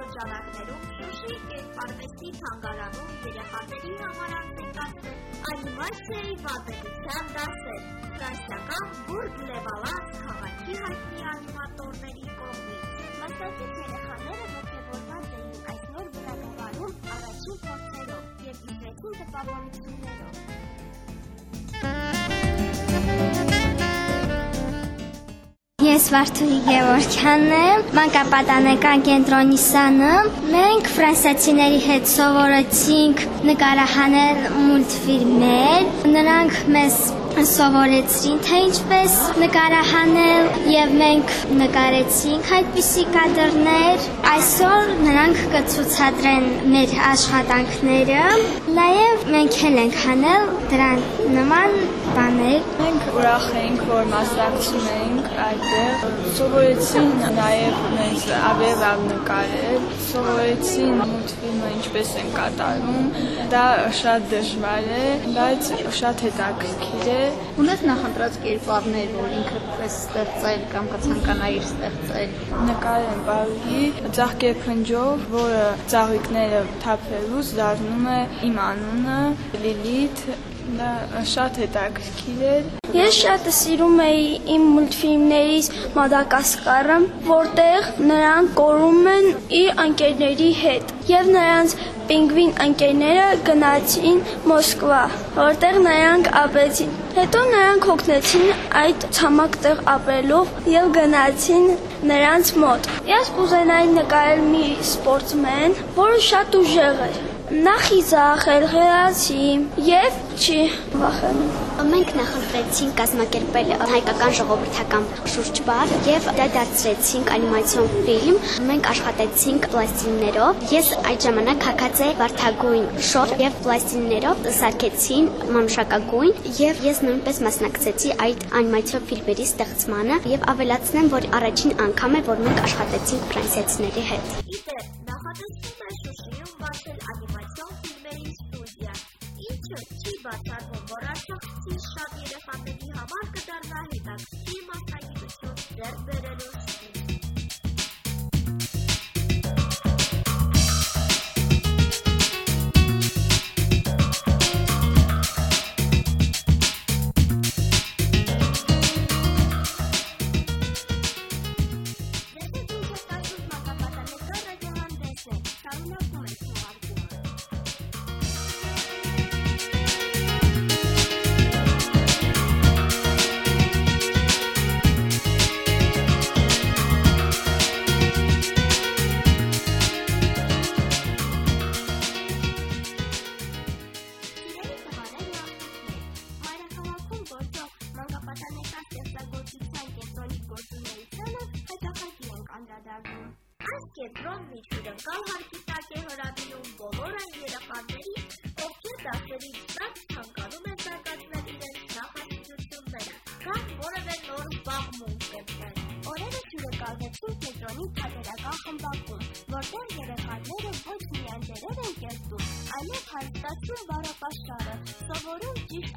շրջանակներում, Շուշի կերպարվեստի թանգարանում երեխաների համար անցկացվել անիմացիայի վատերության դասեր։ Ֆրանսիական Բուրգ Լևալանս քաղաքի հայտնի անիմատորների կողմից։ Մասնակից երեխաները ողջավորված էին այս նոր բնակավարում առաջին փորձերով եւ իջեցին տպավորություններով։ Ես Վարդուհի Գևորգյանն եմ, մանկապատանեկան կենտրոնի սանը։ Մենք ֆրանսիացիների հետ սովորեցինք նկարահանել մուլտֆիլմեր։ Նրանք մեզ սովորեցրին, թե ինչպես նկարահանել եւ մենք նկարեցինք այդպիսի կադրներ։ Այսօր նրանք կցուցադրեն մեր աշխատանքները։ Նաեւ մենք էլ ենք հանել դրան նման բաներ։ Մենք ուրախ էինք, որ մասնակցում էինք այդտեղ։ Սովորեցին նաև մեզ ավելի լավ նկարել, սովորեցին մուլտֆիլմը ինչպես են կատարում։ Դա շատ դժվար է, բայց շատ հետաքրքիր է։ Ունես նախընտրած կերպարներ, որ ինքդ պես ստեղծել կամ կցանկանայիր ստեղծել։ Նկարեն բարի ծաղկե փնջով, որը ծաղիկները թափելուց դառնում է իմ անունը Լիլիթ դա շատ հետաքրքիր էր Ես շատ սիրում էի իմ մուլտֆիլմներից Մադագասկարը, որտեղ նրանք կորում են իր ընկերների հետ, եւ նրանց պինգվին ընկերները գնացին Մոսկվա, որտեղ նրանք ապրեցին։ Հետո նրանք հոգնեցին այդ ցամաք տեղ ապրելով եւ գնացին նրանց մոտ։ Ես կուզենայի նկարել մի սպորտսմեն, որը շատ ուժեղ էր։ Նա խիզախ էր, գեղեցի եւ չի վախենում։ Մենք նախընտրեցինք կազմակերպել հայկական ժողովրդական շուրջբար եւ դա դարձրեցինք անիմացիոն ֆիլմ։ Մենք աշխատեցինք պլաստիններով։ Ես այդ ժամանակ հակած է վարդագույն շոր եւ պլաստիններով սարքեցին մանուշակագույն եւ ես նույնպես մասնակցեցի այդ անիմացիոն ֆիլմերի ստեղծմանը եւ ավելացնեմ, որ առաջին անգամ է, որ մենք աշխատեցինք ֆրանսիացիների հետ։ Իդեպ, նախատեսվում ինչը չի բացառվում, որ Արցախցի շատ երեխաների համար կդառնա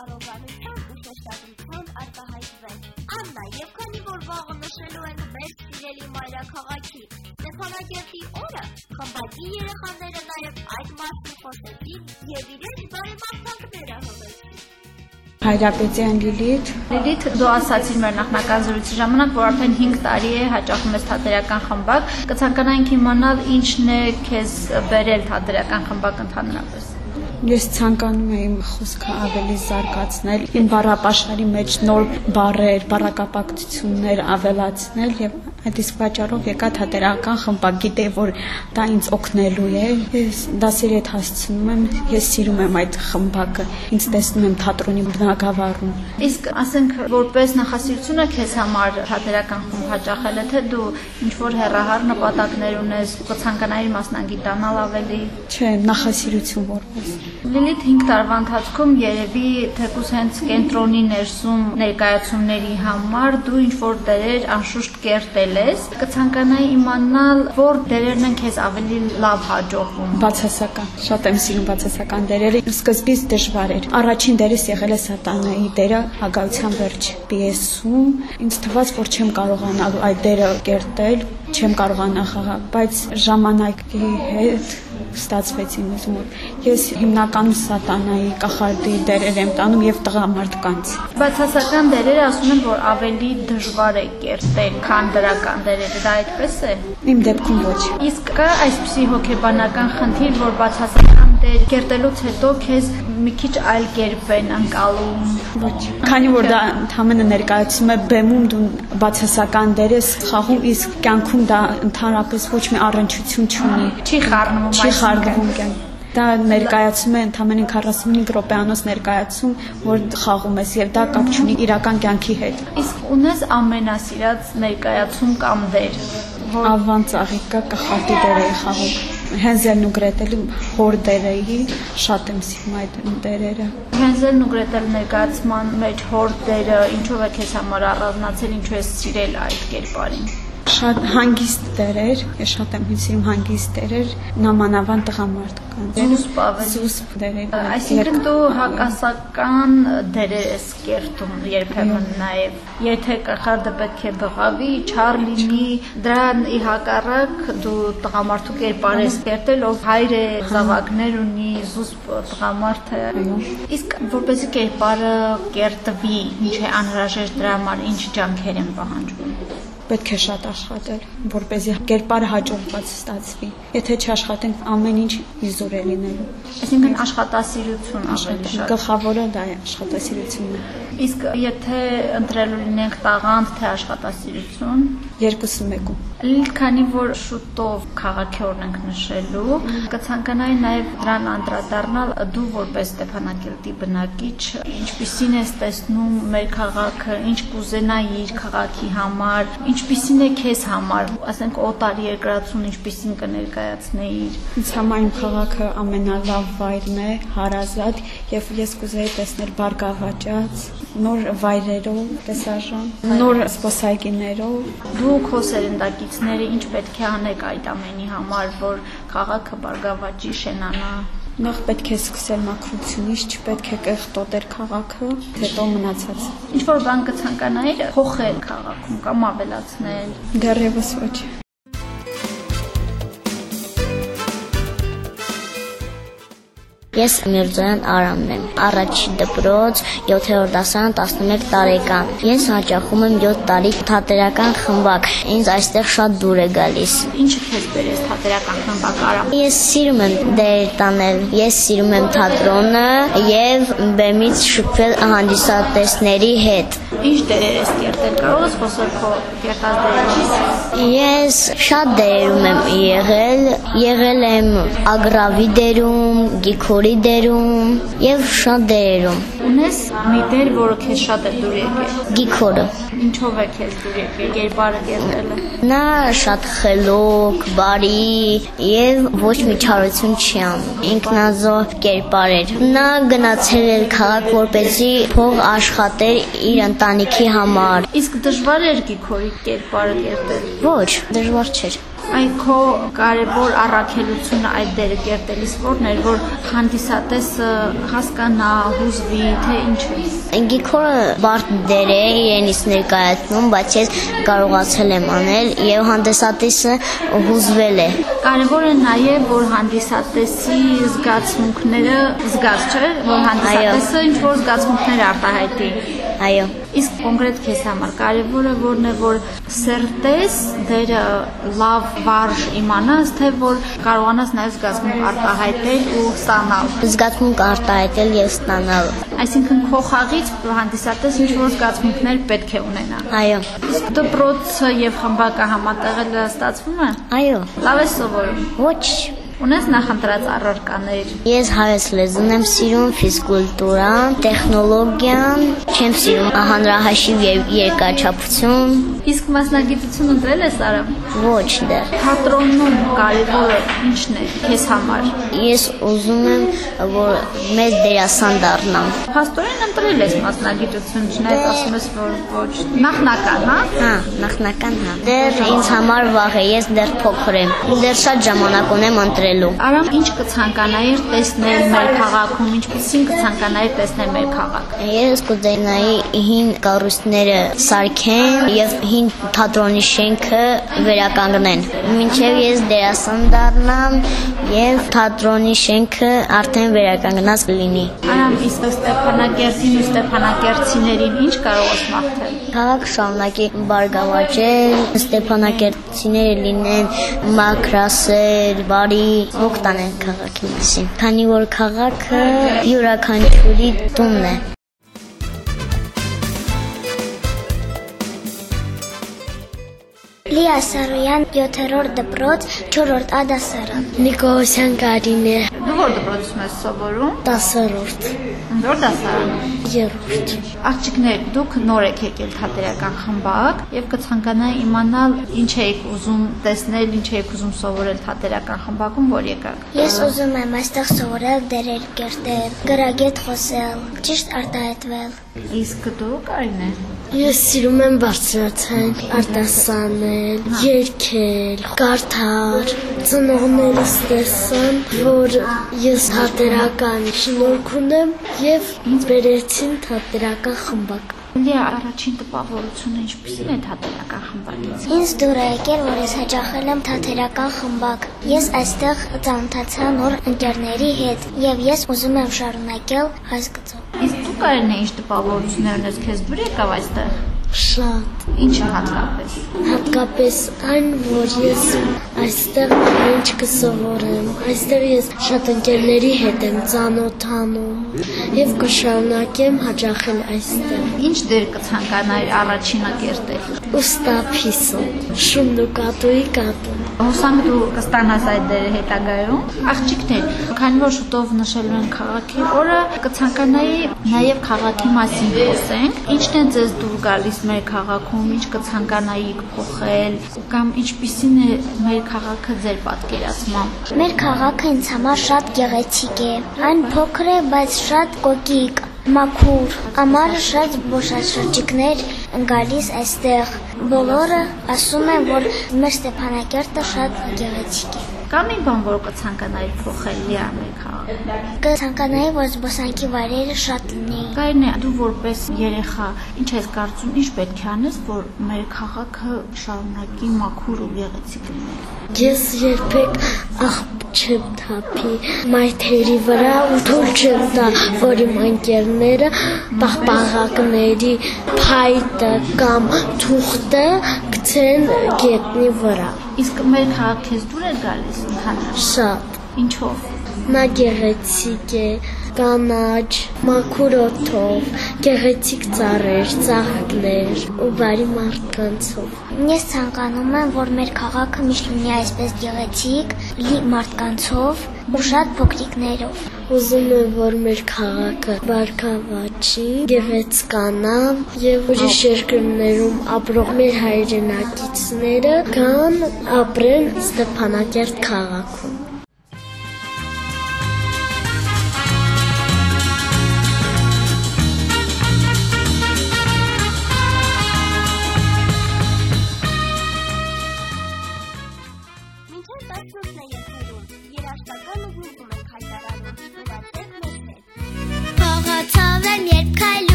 առողջությամբ ու շեշտադրությամբ արտահայտվել։ Աննա, եւ քանի որ վաղը նշելու են մեր սիրելի մայրաքաղաքի Ստեփանակերտի օրը, խմբակի երեխաները նաեւ այդ մասին խոսեցին եւ իրենց բարեմաղթանքները հղեցին։ Հայրապետյան Լիլիթ Լիլիթ, դու ասացիր մեր նախնական զրույցի ժամանակ, որ արդեն 5 տարի է հաճախում ես թատերական խմբակ։ Կցանկանայինք իմանալ ինչն է քեզ բերել թատերական խմբակ ընդհանրապես։ Ես ցանկանում եմ խոսքը ավելի զարգացնել, իմ բառապաշարի մեջ նոր բառեր, բառակապակցություններ ավելացնել եւ Այդ իսկ պատճառով եկա թատերական խմբակ, գիտեի, որ դա ինձ օգնելու է։ Ես դասերի հետ հասցնում եմ, ես սիրում եմ այդ խմբակը։ Ինձ տեսնում եմ թատրոնի բնակավարում։ Իսկ ասենք որպես նախասիրությունը քեզ համար թատերական խումբ հաճախել է, թե դու ինչ որ հերահար նպատակներ ունես, կցանկանայի մասնագիտանալ ավելի։ Չէ, նախասիրություն որպես։ Լիլիթ 5 տարվա ընթացքում երևի թեկուս հենց կենտրոնի ներսում ներկայացումների համար դու ինչ որ դերեր անշուշտ կերտել ես։ Կցանկանայի իմանալ, որ դերերն են քեզ ավելի լավ հաջողվում։ Բացասական։ Շատ եմ սիրում բացասական դերերը։ Սկզբից դժվար էր։ Առաջին դերս եղել է Սատանայի դերը Հագայության վերջ պիեսում։ Ինձ թվաց, որ չեմ կարողանալու այդ դերը կերտել, չեմ կարողանա խաղալ, բայց ժամանակի հետ ստացվեց ինձ մոտ։ Ես հիմնականում սատանայի կախարդի դերեր եմ տանում եւ տղամարդկանց։ Բացասական դերերը ասում են, որ ավելի դժվար է կերտել, քան դրական դերերը, դա այդպես է։ Իմ դեպքում ոչ։ Իսկ կա այսպիսի հոգեբանական խնդիր, որ բացասական դեր կերտելուց հետո քեզ մի քիչ այլ կերպ են անցալում։ Ոչ։ Քանի որ դա ընդհանրապես ներկայացում է բեմում դու բացասական դեր ես խաղում, իսկ կյանքում դա ընդհանրապես ոչ մի առնչություն չունի։ Չի խառնվում Չի խառնվում կյանք դա ներկայացում է ընդամենը 45 րոպեանոց ներկայացում, որ խաղում ես եւ դա կապ չունի իրական կյանքի հետ։ Իսկ ունես ամենասիրած ներկայացում կամ դեր։ Ավան ծաղիկը կախարդի դեր էի խաղում։ Հենզելն ու Գրետելի հոր դեր էի, շատ եմ սիրում այդ դերերը։ Հենզելն ու Գրետել ներկայացման մեջ հոր դերը ինչով է քեզ համար առանձնացել, ինչու ես սիրել այդ կերպարին շատ հանգիստ դերեր, ես շատ եմ հիշում հանգիստ դերեր, նամանավան տղամարդ կան։ Զուսպ զուսպ դերեր։ Այսինքն դու հակասական դերեր ես կերտում երբեմն նաև, եթե կախարդը պետք է բղավի, չար լինի, դրան ի հակառակ դու տղամարդու կերպար ես կերտել, ով հայր է, զավակներ ունի, զուսպ տղամարդ է։ Իսկ որպեսզի կերպարը կերտվի, ինչ է անհրաժեշտ դրա համար, ինչ ջանքեր են պահանջվում պետք է շատ աշխատել, որ เป զի կերպարը հաջողված ստացվի։ Եթե չաշխատենք, ամեն ինչ իզուր է լինելու։ Այսինքն աշխատասիրություն ավելի շատ։ Գլխավորը դա է աշխատասիրությունն է։ Իսկ եթե ընտրելու լինենք տաղանդ թե աշխատասիրություն, երկուսը մեկում։ Լիլ քանի որ շուտով քաղաքի օրն ենք նշելու, կցանկանայի նաև դրան անդրադառնալ դու որպես Ստեփանակերտի բնակիչ, ինչպիսին ես տեսնում մեր քաղաքը, ինչ կուզենայիր քաղաքի համար, ինչպիսին է քեզ համար, ասենք օտար երկրացուն ինչպիսին կներկայացնեիր։ Ինձ համար իմ քաղաքը ամենալավ վայրն է, հարազատ, եւ ես կուզեի տեսնել բարգավաճած, նոր վայրերով, տեսարժան, նոր սպասայգիներով։ Դու քո սերնդակիցները ինչ պետք է անեք այդ ամենի համար, որ քաղաքը բարգավաճի, շենանա։ Նախ պետք է սկսել մաքրությունից, չպետք է կեղտոտել քաղաքը, հետո մնացած։ Ինչ որ բան կցանկանայիր փոխել քաղաքում կամ ավելացնել։ Դեռևս ոչ։ Ես Միրզոյան Արամն եմ։ Առաջին դպրոց 7-րդ դասարան 11 տարեկան։ Ես հաճախում եմ 7 տարի թատերական խմբակ։ Ինձ այստեղ շատ դուր է գալիս։ Ինչը քեզ բերես թատերական խմբակ Արամ։ Ես սիրում եմ դեր տանել։ Ես սիրում եմ թատրոնը եւ բեմից շփվել հանդիսատեսների հետ։ Ինչ դերեր ես կերտել։ Կարող ես խոսել քո կերտած դերերից։ Ես շատ դերերում եմ եղել։ Եղել եմ ագրավի դերում, գիքորի Գորի դերում եւ շատ դերերում։ Ունես մի դեր, որը քեզ շատ է դուր եկել։ Գիքորը։ Ինչով է քեզ դուր եկել կերպարը կերտելը։ Նա շատ խելոք, բարի եւ ոչ մի չարություն չի անում։ Ինքնազոհ կերպար էր։ Նա գնացել էր քաղաք, որպեսզի փող աշխատեր իր ընտանիքի համար։ Իսկ դժվար էր Գիքորի կերպարը կերտել։ Ոչ, դժվար չէր այն քո կարևոր առաքելությունը այդ դերը կերտելիս որն էր որ հանդիսատեսը հասկանա հուզվի թե ինչ է Գիքորը բարդ դեր է իրենից ներկայացնում բայց ես կարողացել եմ անել եւ հանդիսատեսը հուզվել է կարևոր է նաեւ որ հանդիսատեսի զգացմունքները զգաց չէ որ հանդիսատեսը ինչ որ զգացմունքներ արտահայտի Այո։ Իսկ կոնկրետ քեզ համար կարևորը որն է որ սերտես դերը լավ վարժ իմանաս թե որ կարողանաս նաև զգացմունք արտահայտել ու ստանալ Զգացմունք արտահայտել եւ ստանալ։ այսինքն քո խաղից հանդիսատես ինչ որ զգացմունքներ պետք է ունենա Այո։ իսկ դպրոցը եւ խմբակը համատեղելը ստացվում է Այո։ լավ է սովորում Ոչ։ ունես նախընտրած առարկաներ Ես հայոց լեզուն եմ սիրում, ֆիզկուլտուրան, տեխնոլոգիան, չեմ սիրում հանրահաշիվ եւ երկրաչափություն։ իսկ մասնագիտություն ընտրել ես արա Ոչ դեռ։ թատրոնում կարևորը ինչն է քեզ համար Ես ուզում եմ, որ մեծ դերասան դառնամ։ Փաստորեն ընտրել ես մասնագիտություն, չնայած ասում ես, որ ոչ նախնական, հա? Հա, նախնական հա։ Դեռ ինձ համար վաղ է, ես դեռ փոքր եմ։ Դեռ շատ ժամանակ ունեմ ընտրելու։ Արամ ինչ կցանկանայիր տեսնել մեր քաղաքում, ինչպեսին կցանկանայիր տեսնել մեր քաղաքը։ Ես կուզենայի հին կառույցները սարքեն եւ հին թատրոնի շենքը վերականգնեն։ Մինչեւ ես դերասան դառնամ եւ թատրոնի շենքը արդեն վերականգնած լինի։ Արամ իսկ Ստեփանակերտին ու Ստեփանակերտցիներին ինչ կարող ես մաղթել։ Քաղաք շարունակի բարգավաճել, Ստեփանակերտցիները լինեն մակրասեր, բարի, հոգ տանեն քաղաքի մասին։ Քանի որ քաղաքը յուրաքանչյուրի տունն է։ Լիա Սարոյան 7-րդ դպրոց 4-րդ A դասարան Նիկողոսյան Կարինե Դու որ դպրոցում ես սովորում, 10-րդ որ դասարան։ 3-րդ Աղջիկներ, դուք նոր եք եկել թատերական խմբակ եւ կցանկանայի իմանալ ինչ եք ուզում տեսնել, ինչ եք ուզում սովորել թատերական խմբակում, որ եկաք։ Ես ուզում եմ այստեղ սովորել դերեր կերտել, գրագետ խոսել, ճիշտ արտահայտվել։ Իսկ դու Կարինե, Ես սիրում եմ բարձրացնել, արտասանել, երգել, կարդալ։ Ծնողներս տեսան, որ ես թատերական շնորհք ունեմ եւ ինձ բերեցին թատերական խմբակ։ Լիա առաջին տպավորությունը ինչպեսին է թատերական խմբակից։ Ինձ դուր է եկել, որ ես հաճախել եմ թատերական խմբակ։ Ես այստեղ ծանոթացա նոր ընկերների հետ եւ ես ուզում եմ շարունակել այս գծով։ Կարինե ինչ տպավորություններ ունես քեզ դուր եկավ այստեղ։ Շատ Ինչը հատկապես։ հատկապես այն, որ ես այստեղ ինչ կսովորեմ։ Այստեղ ես շատ ընկերների հետ եմ ծանոթանում եւ կշարունակեմ հաճախել այստեղ։ Ինչ դեր կցանկանայիր առաջինը կերտել։ Ուստափիսը, շունն ու կատուի կատուն։ Հուսամ դու կստանաս այդ դերը հետագայում։ Աղջիկներ, քանի որ շուտով նշելու են քաղաքի օրը, կցանկանայի նաև քաղաքի մասին խոսենք։ Ինչն է ձեզ դուր գալիս մեր քաղաքում, ինչ կցանկանայիք փոխել, կամ ինչպիսին է մեր քաղաքը ձեր պատկերացմամբ։ Մեր քաղաքը ինձ համար շատ գեղեցիկ է։ Այն փոքր է, բայց շատ կոկիկ, մաքուր։ Ամառը շատ զբոսաշրջիկներ են գալիս այստեղ։ Բոլորը ասում են, որ մեր Ստեփանակերտը շատ գեղեցիկ է։ Կամ մի բան, որ կցանկանայի փոխել լիա մեր քաղաքում։ Կցանկանայի, որ զբոսանքի վայրերը շատ լինեին։ Կարինե, դու որպես երեխա, ինչ ես կարծում, ինչ պետք է անես, որ մեր քաղաքը շարունակի մաքուր ու գեղեցիկ լինել։ Ես երբեք աղբ չեմ թափի մայթերի վրա ու թույլ չեմ տա, որ իմ ընկերները պաղպաղակների փայտը կամ թուղթը գցեն գետնի վրա։ Իսկ մեր քաղաքը քեզ դուր է գալիս ընդհանուր։ Շատ Ինչով։ նա գեղեցիկ է, կանաչ, մաքուր օդով, գեղեցիկ ծառեր, ծաղիկներ ու բարի մարդկանցով։ Ես ցանկանում եմ, որ մեր քաղաքը միշտ լինի այսպես գեղեցիկ, լի մարդկանցով ու շատ փոքրիկներով։ Ուզում եմ, որ մեր քաղաքը բարգավաճի, գեղեցկանա եւ ուրիշ երկրներում ապրող մեր հայրենակիցները կան ապրեն Ստեփանակերտ քաղաքում։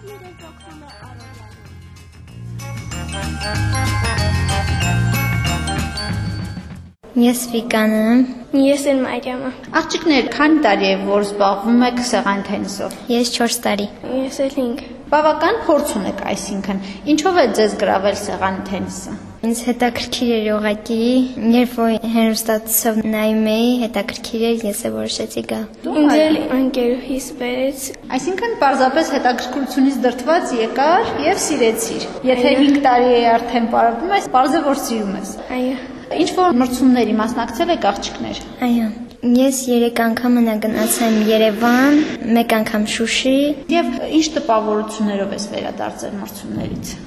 13 օկտեմբեր առօրյանում։ Ես Վիկանն եմ։ Ես եմ Մարիամը։ Աղջիկներ, քանի տարի է որ զբաղվում եք սեղան թենիսով։ Ես 4 տարի։ Ես էլ 5։ Բավական փորձ ունեք, այսինքն ինչով է ձեզ գրավել սեղան թենիսը։ Ինձ հետաքրքիր էր ուղակի, երբ որ հերոստատուսով նայում էի, հետաքրքիր էր, ես է որոշեցի գա։ Ինձ էլ անկերուհիս բերեց։ Այսինքն պարզապես հետաքրքրությունից դրթված եկար եւ սիրեցիր։ Եթե 5 տարի է արդեն պարապում ես, պարզ է որ սիրում ես։ Այո։ Ինչ որ մրցումների մասնակցել եք աղջիկներ։ Այո։ Ես 3 անգամ գնացել եմ Երևան, մեկ անգամ Շուշի։ Եվ ինչ տպավորություններով ես վերադարձել մրցումներից։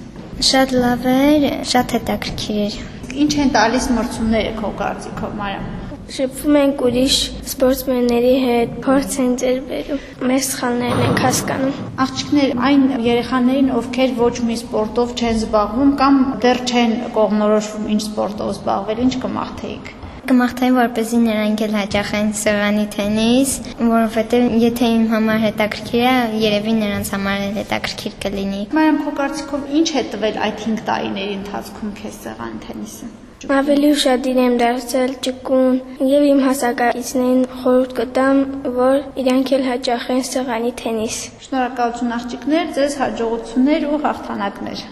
Շատ լավ էր, շատ հետաքրքիր էր։ Ինչ են տալիս մրցումները քո կարծիքով, Մարիամ։ Շփվում ենք ուրիշ սպորտսմենների հետ, փորձ են ձեր բերում։ Մեր սխալներն ենք հասկանում։ Աղջիկներ այն երեխաներին, ովքեր ոչ մի սպորտով չեն զբաղվում կամ դեռ չեն կողմնորոշվում ինչ սպորտով զբաղվել, ինչ կմաղթեիք։ Կմաղթեի, որպեսզի նրանք էլ հաճախեն սեղանի թենիս, որովհետև եթե իմ համար հետաքրքիր է, երևի նրանց համար էլ հետաքրքիր կլինի։ Մարիամ, քո կարծիքով ինչ է տվել այդ 5 տարիների ընթացքում քեզ սեղանի թենիսը։ Ավելի ուշադիր եմ դարձել ճկուն եւ իմ հասակակիցներին խորհուրդ կտամ, որ իրանք էլ հաճախեն սեղանի թենիս։ Շնորհակալություն աղջիկներ, ձեզ հաջողություններ ու հաղթանակներ։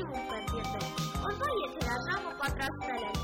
ему конфеты. Он поест и на драму подрастали.